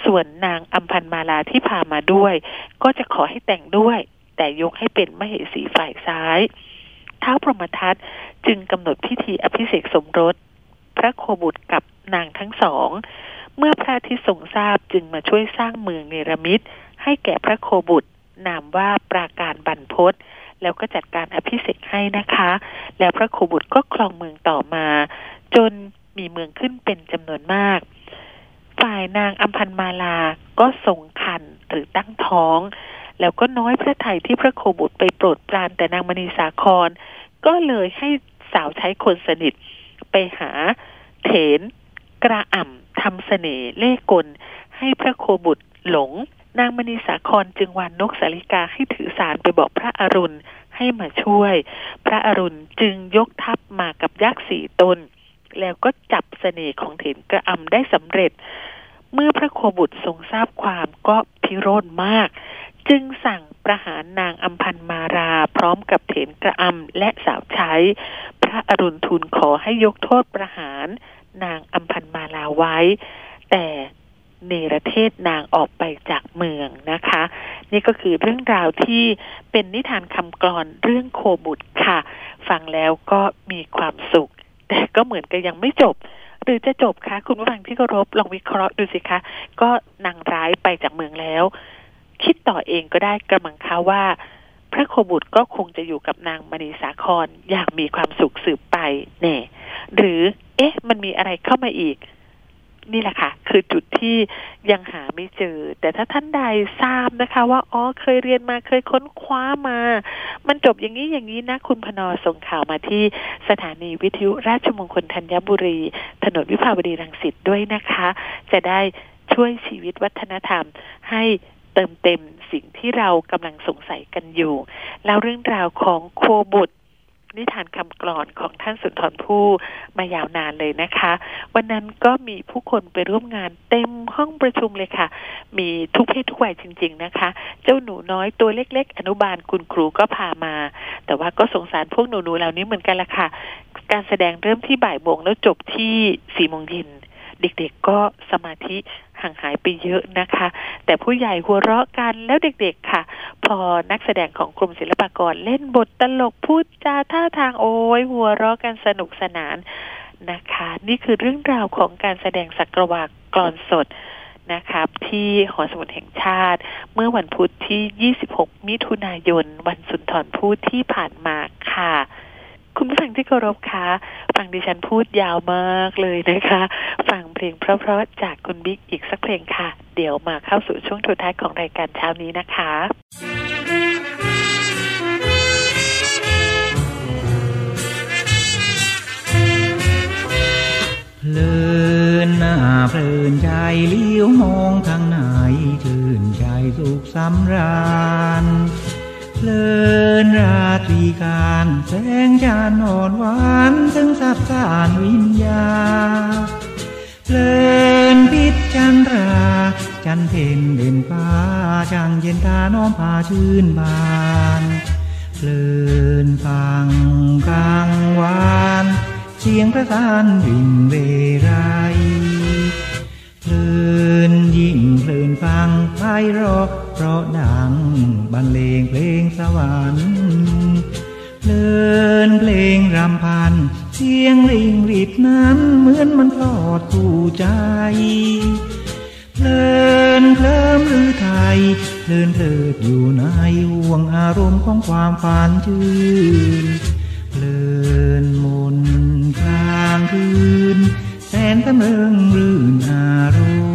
ส่วนนางอัมพันมาลาที่พามาด้วย ก็จะขอให้แต่งด้วย แต่ยกให้เป็นมเหสีฝ่ายซ้ายท้าวพรหมทัตจึงกำหนดพิธีอภิเษกสมรส พระโคบุตรกับนางทั้งสอง เมื่อพระอาทิตย์ทรงทราบจึงมาช่วยสร้างเมืองเนรมิต ให้แก่พระโคบุตร นามว่าปราการบรรพศแล้วก็จัดการอภิเษกให้นะคะ แล้วพระโคบุตรก็ครองเมืองต่อมา จนมีเมืองขึ้นเป็นจำนวนมาก ฝ่ายนางอัมพันมาลาก็ทรงคันหรือตั้งท้อง แล้วก็น้อยพระทัยที่พระโคบุตรไปโปรดปรานแต่นางมณีสาคร ก็เลยให้สาวใช้คนสนิท ไปหาเถนกระอ่ำ ทำเสน่ห์เล่กล ให้พระโคบุตรหลง นางมณีสาครจึงวานนกสาลิกาให้ถือสารไปบอกพระอรุณให้มาช่วย พระอรุณจึงยกทัพมากับยักษ์สี่ตน แล้วก็จับเสน่ห์ของเถนกระอ่ำได้สำเร็จ เมื่อพระโคบุตรทรงทราบความก็พิโรธมาก จึงสั่งประหารนางอัมพันมาราพร้อมกับเถนกระอำและสาวใช้ พระอรุณทูลขอให้ยกโทษประหาร นางอัมพันมาลาไว้ แต่เนรเทศนางออกไปจากเมืองนะคะ นี่ก็คือเรื่องราวที่เป็นนิทานคำกลอนเรื่องโคบุตรค่ะ ฟังแล้วก็มีความสุข แต่ก็เหมือนกับยังไม่จบ หรือจะจบคะคุณผู้ฟังที่เคารพลองวิเคราะห์ดูสิคะ ก็นางร้ายไปจากเมืองแล้ว คิดต่อเองก็ได้กระมังคะว่า พระโคบุตรก็คงจะอยู่กับนางมณีสาครอย่างมีความสุขสืบไปเน่หรือ เอ๊ะ มันมีอะไรเข้ามาอีก นี่แหละค่ะ คือจุดที่ยังหาไม่เจอ แต่ถ้าท่านใดทราบนะคะ ว่าอ๋อเคยเรียนมาเคยค้นคว้ามา มันจบอย่างนี้อย่างนี้นะ คุณพนอส่งข่าวมาที่สถานีวิทยุราชมงคลธัญบุรี ถนนวิภาวดีรังสิตด้วยนะคะ จะได้ช่วยชีวิตวัฒนธรรมให้เติมเต็มสิ่งที่เรากำลังสงสัยกันอยู่ แล้วเรื่องราวของโคบุตร นิทานคำกรอนของท่านสุนทรภู่มายาวนานเลยนะคะ วันนั้นก็มีผู้คนไปร่วมงานเต็มห้องประชุมเลยค่ะ มีทุกเพศทุกวัยจริง ๆนะคะ เจ้าหนูน้อยตัวเล็ก ๆ อนุบาลคุณครูก็พามา แต่ว่าก็สงสารพวกหนูๆเหล่านี้เหมือนกันละค่ะ การแสดงเริ่มที่บ่ายโมงแล้วจบที่สี่โมงเย็น เด็กๆก็สมาธิห่างหายไปเยอะนะคะ แต่ผู้ใหญ่หัวเราะกันแล้วเด็กๆค่ะ พอนักแสดงของกรมศิลปากรเล่นบทตลกพูดจาท่าทางโอ้ยหัวเราะกันสนุกสนานนะคะ นี่คือเรื่องราวของการแสดงสักวากรอนสดนะครับที่หอสมุดแห่งชาติ เมื่อวันพุธที่ 26 มิถุนายน วันสุนทรภู่ที่ผ่านมาค่ะ คุณผู้ฟังที่เคารพคะฟังดิฉันพูดยาวมากเลยนะคะ ฟังเพลงเพราะๆจากคุณบิ๊กอีกสักเพลงค่ะ เดี๋ยวมาเข้าสู่ช่วงทุท้ายของรายการเช้านี้นะคะเพลินหน้าเพลินใจเลี้ยวมองทางไหนชื่นใจสุขสำราญ เพลินราตรีการแสงจันอ่อนหวานซึ่งสับสานวิญญาเพลินพิษจันรา จันเพ็ญเด่นฟ้าช่างเย็นตาน้อมพาชื่นบานเพลินฟังกลางวานเสียงประสานวิ่งเรไรเพลินยิ่งเพลินฟังไปรอ เพราะดังบรรเลงเพลงสวรรค์เพลินเพลงรำพัน เสียงลิงรีดนั้นเหมือนมันพลอดคู่ใจ เพลินเคลิมหรือไทยเพลินเพลิดอยู่ในห่วงอารมณ์ของความฝันชื่นเพลินมนกลางคืน แสนตะเมิงรื่นอารมณ์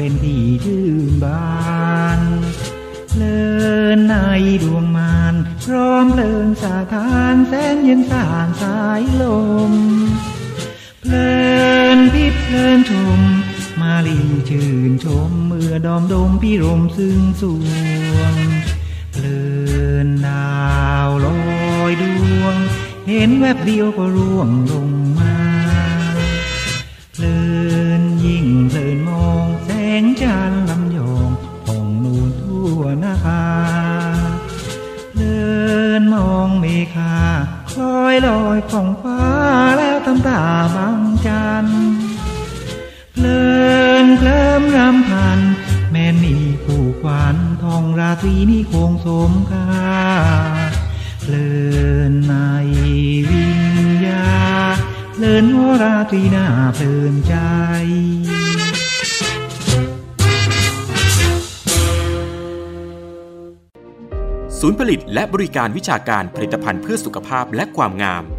เป็นที่ชื่นบานเลินในดวงมานพร้อมเลินสาทานแสนเย็นสานสายลม เพลินพิษเพลินชม มาลีชื่นชม เมื่อดอมดมพิรมซึ่งสวง เพลินดาวลอยดวง เห็นแวบเดียวก็ร่วงลงมา เพลิน ส่องฟ้าแล้วทำตาบังจันเพลินเคลิ้มรำพัน แม่นมีผู้ควันทองราตรีนี้คงสมค่าเพลินในวิญญาเพลินโหราตรีน่าเพลินใจศูนย์ผลิตและบริการวิชาการผลิตภัณฑ์เพื่อสุขภาพและความงาม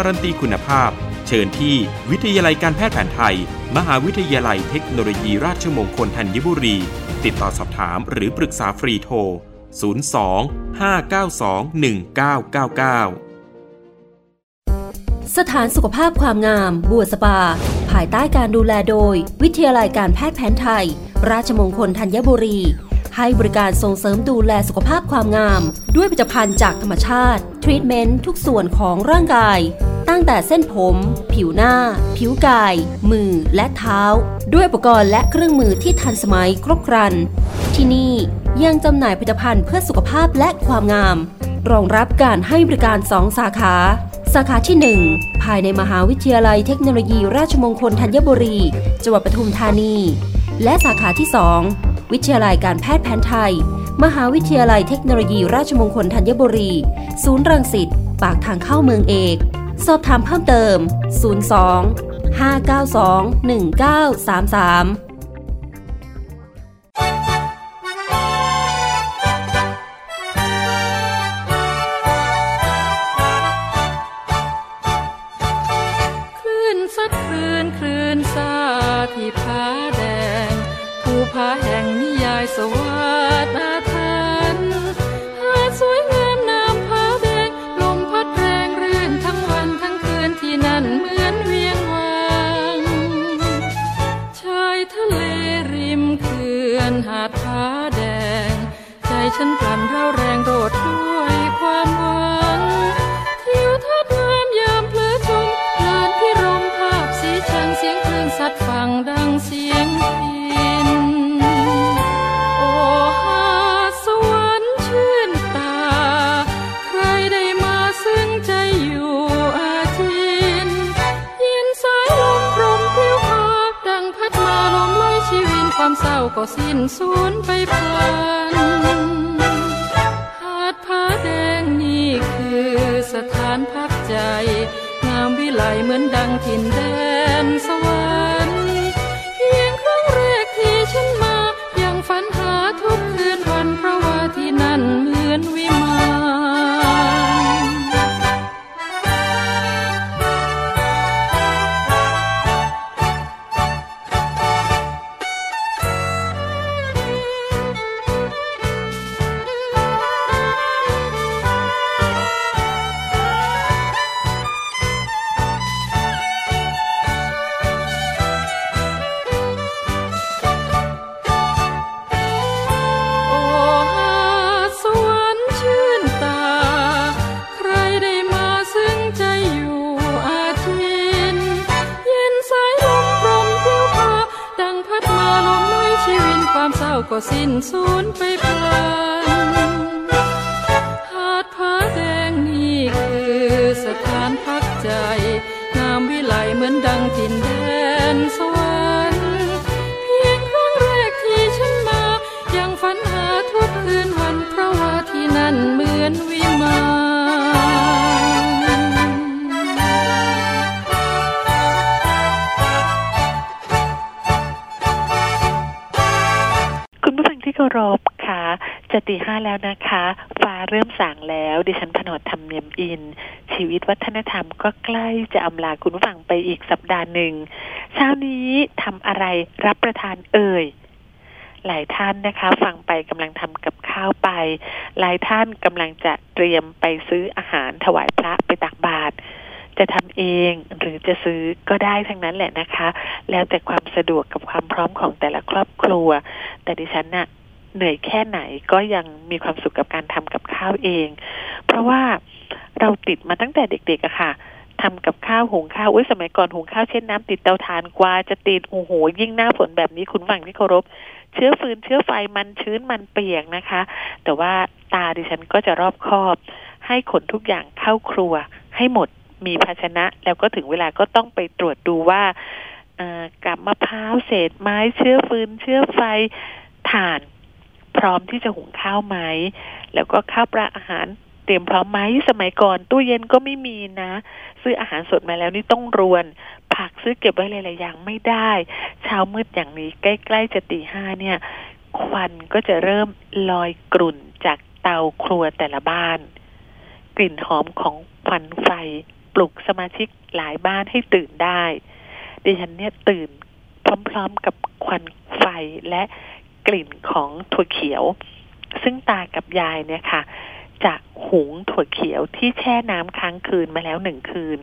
การันตีคุณภาพ เชิญที่วิทยาลัยการแพทย์แผนไทย มหาวิทยาลัยเทคโนโลยีราชมงคลธัญบุรี ติดต่อสอบถามหรือปรึกษาฟรีโทร 02 592 1999สถานสุขภาพความงาม บัวสปา ภายใต้การดูแลโดย วิทยาลัยการแพทย์แผนไทย ราชมงคลธัญบุรี ให้บริการส่งเสริมดูแลสุขภาพความงาม ด้วยผลิตภัณฑ์จากธรรมชาติ รีทเมนต์ทุกส่วนของร่างกาย ตั้งแต่เส้นผม ผิวหน้า ผิวกาย มือและเท้า ด้วยอุปกรณ์และเครื่องมือที่ทันสมัยครบครัน ที่นี่ยังจำหน่ายผลิตภัณฑ์เพื่อสุขภาพและความงาม รองรับการให้บริการ 2 สาขา สาขาที่ 1 ภายในมหาวิทยาลัยเทคโนโลยี ราชมงคลธัญบุรี จังหวัดปทุมธานี และสาขาที่ 2 วิทยาลัยการแพทย์แผนไทย มหาวิทยาลัยเทคโนโลยีราชมงคลธัญบุรี ศูนย์รังสิต ปากทางเข้าเมืองเอก สอบถามเพิ่มเติม 02 592 1933 ใจ งามวิไลเหมือนดังถิ่นแดนสวรรค์ หนึ่งเช้านี้ทำอะไรรับประทานเอ่ยหลายท่านนะคะ ฟังไปกำลังทำกับข้าวไป หลายท่านกำลังจะเตรียมไปซื้ออาหารถวายพระไปตักบาตรจะทำเองหรือจะซื้อก็ได้ทั้งนั้นแหละนะคะ แล้วแต่ความสะดวกกับความพร้อมของแต่ละครอบครัว แต่ดิฉันน่ะเหนื่อยแค่ไหนก็ยังมีความสุขกับการทำกับข้าวเอง เพราะว่าเราติดมาตั้งแต่เด็กๆอะค่ะ ทำกับข้าวหุงข้าวอุ้ยสมัยก่อนหุงข้าวเช่นน้ำติดเตาถ่านกว่าจะติดโอ้โหยิ่งหน้าฝนแบบนี้คุณฟังที่เคารพ เชื้อฟืนเชื้อไฟมันชื้นมันเปียกนะคะ แต่ว่าตาดิฉันก็จะรอบคอบ ให้ขนทุกอย่างเข้าครัว ให้หมดมีภาชนะ แล้วก็ถึงเวลาก็ต้องไปตรวจดูว่ากับมะพร้าวเศษไม้เชื้อฟืนเชื้อไฟถ่าน พร้อมที่จะหุงข้าวไหม แล้วก็ข้าวปลาอาหาร เตรียมพร้อมไหมสมัยก่อน ตู้เย็นก็ไม่มีนะ ซื้ออาหารสดมาแล้วนี่ต้องรวน ผักซื้อเก็บไว้หลายๆอย่างไม่ได้ เช้ามืดอย่างนี้ใกล้ๆจะตีห้าเนี่ย ควันก็จะเริ่มลอยกลุ่นจากเตาครัวแต่ละบ้าน กลิ่นหอมของควันไฟปลุกสมาชิกหลายบ้านให้ตื่นได้ดิฉันเนี่ยตื่นพร้อมๆกับควันไฟและกลิ่นของถั่วเขียว ซึ่งตากับยายเนี่ยค่ะ จะหุงถั่วเขียวที่แช่น้ำค้างคืนมาแล้วหนึ่งคืน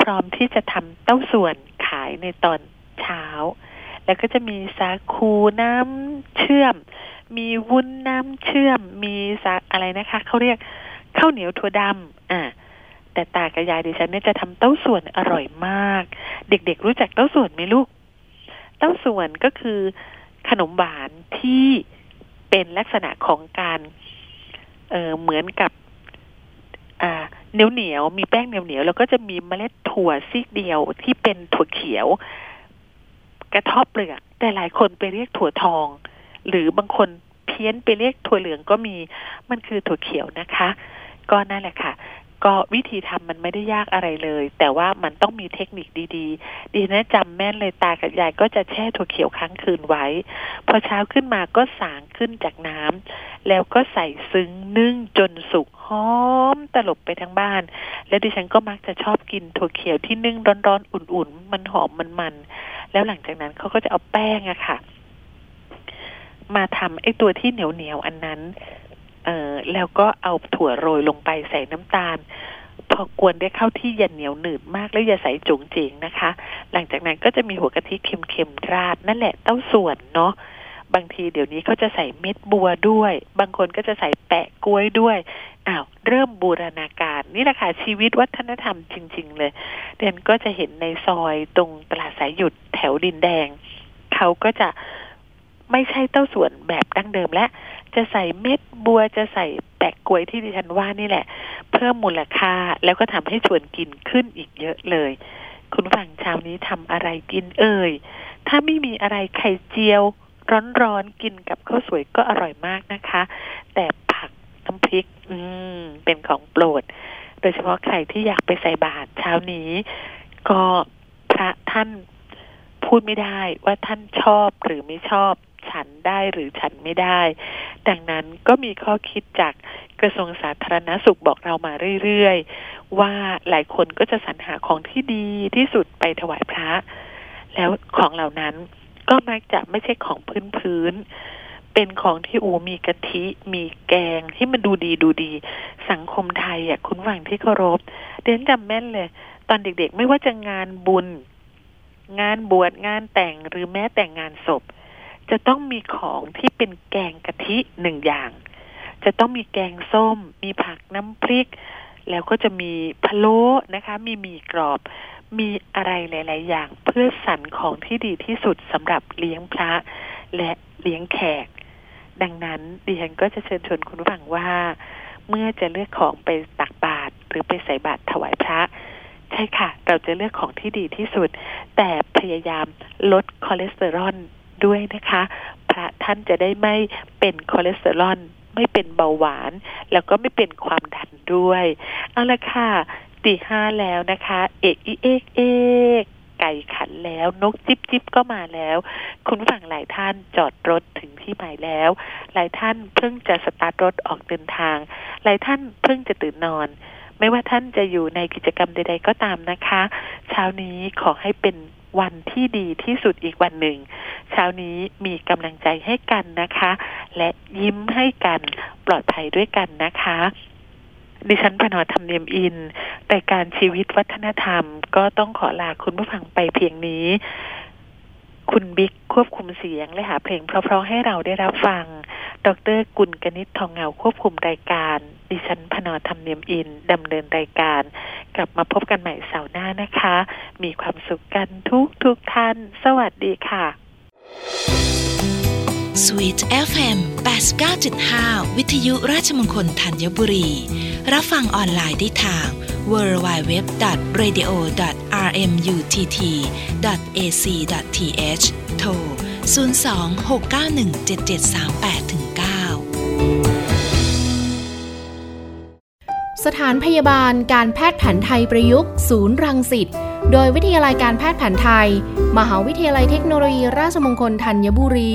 พร้อมที่จะทำเต้าส่วนขายในตอนเช้า แล้วก็จะมีสาคูน้ำเชื่อม มีวุ้นน้ำเชื่อม มีสาอะไรนะคะเขาเรียกข้าวเหนียวถั่วดำอ่าแต่ตากับยายดิฉันเนี่ยจะทำเต้าส่วนอร่อยมาก เด็กๆรู้จักเต้าส่วนไหมลูก เต้าส่วนก็คือขนมหวานที่เป็นลักษณะของการ เออเหมือนกับ อ่าเหนียวเหนียวมีแป้งเหนียวเหนียวแล้วก็จะมีเมล็ดถั่วซีกเดียวที่เป็นถั่วเขียว กระทบเปลือก แต่หลายคนไปเรียกถั่วทอง หรือบางคนเพี้ยนไปเรียกถั่วเหลืองก็มีมันคือถั่วเขียวนะคะ ก็นั่นแหละค่ะ ก็วิธีทำมันไม่ได้ยากอะไรเลย แต่ว่ามันต้องมีเทคนิคดีๆ ดีนะจำแม่นเลยตากับยายก็จะแช่ถั่วเขียวค้างคืนไว้ พอเช้าขึ้นมาก็สางขึ้นจากน้ำแล้วก็ใส่ซึ้งนึ่งจนสุกหอมตลบไปทั้งบ้าน แล้วดิฉันก็มักจะชอบกินถั่วเขียวที่นึ่งร้อนๆอุ่นๆ มันหอมมันๆ แล้วหลังจากนั้นเขาก็จะเอาแป้งอะค่ะ มาทำไอ้ตัวที่เหนียวเหนียวๆอันนั้น เอ่อแล้วก็เอาถั่วโรยลงไปใส่น้ำตาล พอกวนได้เข้าที่อย่าเหนียวหนืดมากแล้วอย่าใส่จงเจงนะคะ หลังจากนั้นก็จะมีหัวกะทิเค็มๆราดนั่นแหละเต้าส่วนเนาะบางทีเดี๋ยวนี้เขาจะใส่เม็ดบัวด้วย บางคนก็จะใส่แปะกล้วยด้วยอ้าวเริ่มบูรณาการนี่แหละค่ะชีวิตวัฒนธรรมจริง ๆ เลยเดนก็จะเห็นในซอยตรงตลาดสายหยุดแถวดินแดง เขาก็จะไม่ใช่เต้าส่วนแบบดั้งเดิมและ จะใส่เม็ดบัวจะใส่แปะกล้วยที่ดิฉันว่านี่แหละ เพิ่มมูลค่าแล้วก็ทำให้ชวนกินขึ้นอีกเยอะเลย คุณฝั่งเช้านี้ทำอะไรกินเอ่ย ถ้าไม่มีอะไรไข่เจียว ร้อนๆกินกับข้าวสวยก็อร่อยมากนะคะ แต่ผักน้ำพริก อืม เป็นของโปรด โดยเฉพาะใครที่อยากไปใส่บาตรเช้านี้ ก็พระท่านพูดไม่ได้ว่าท่านชอบหรือไม่ชอบ ฉันได้หรือฉันไม่ได้ ดังนั้นก็มีข้อคิดจากกระทรวงสาธารณสุขบอกเรามาเรื่อยๆ ว่าหลายคนก็จะสรรหาของที่ดีที่สุดไปถวายพระ แล้วของเหล่านั้นก็มักจะไม่ใช่ของพื้นพื้นเป็นของที่อูมีกะทิมีแกงที่มันดูดีดูดี สังคมไทยอะคุณหวังที่เคารพเดนจำแม่นเลย ตอนเด็กๆ ไม่ว่าจะงานบุญ งานบวชงานแต่งหรือแม้แต่งงานศพ มีของที่เป็นแกงกะทิหนึ่งอย่าง จะต้องมีแกงส้ม มีผักน้ำพริก แล้วก็จะมีพะโล้นะคะ มีหมี่กรอบ มีอะไรหลาย ๆ อย่าง เพื่อสรรของที่ดีที่สุดสำหรับเลี้ยงพระและเลี้ยงแขก ดังนั้นดิฉันก็จะเชิญชวนคุณผู้ฟังว่า เมื่อจะเลือกของไปตักบาตรหรือไปใส่บาตรถวายพระใช่ค่ะ เราจะเลือกของที่ดีที่สุด แต่พยายามลดคอเลสเตอรอลด้วยนะคะ พระท่านจะได้ไม่เป็นคอเลสเตอรอลไม่เป็นเบาหวาน แล้วก็ไม่เป็นความดันด้วย เอาละค่ะตีห้าแล้วนะคะ เอกอีเอกเอกไก่ขันแล้วนกจิบจิบก็มาแล้ว คุณผู้ฟังหลายท่านจอดรถถึงที่หมายแล้ว หลายท่านเพิ่งจะสตาร์ทรถออกเดินทาง หลายท่านเพิ่งจะตื่นนอน ไม่ว่าท่านจะอยู่ในกิจกรรมใด ๆ ก็ตามนะคะ เช้านี้ขอให้เป็น วันที่ดีที่สุดอีกวันหนึ่ง เช้านี้มีกำลังใจให้กันนะคะ และยิ้มให้กันปลอดภัยด้วยกันนะคะ ดิฉันพนอธรรมเนียมอินรายการชีวิตวัฒนธรรม ก็ต้องขอลาคุณผู้ฟังไปเพียงนี้ คุณบิ๊กควบคุมเสียง และหาเพลงเพราะๆให้เราได้รับฟัง ดรกุลกนิษฐ์ทองเงาควบคุมรายการ ดิฉันพนอธรรมเนียมอิน ดำเนินรายการ กลับมาพบกันใหม่เสาร์หน้านะคะ มีความสุขกันทุกทุกท่าน สวัสดีค่ะ Sweet FM แปดสิบเก้าจุดห้าวิทยุราชมงคลธัญบุรี รับฟังออนไลน์ได้ทาง www.radio.rmutt.ac.th โทร 02-691-7738-9 สถานพยาบาลการแพทย์แผนไทยประยุกต์ ศูนย์รังสิตโดยวิทยาลัยการแพทย์แผนไทย มหาวิทยาลัยเทคโนโลยีราชมงคลธัญบุรี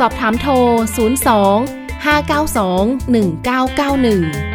สอบถามโทร 02 592 1991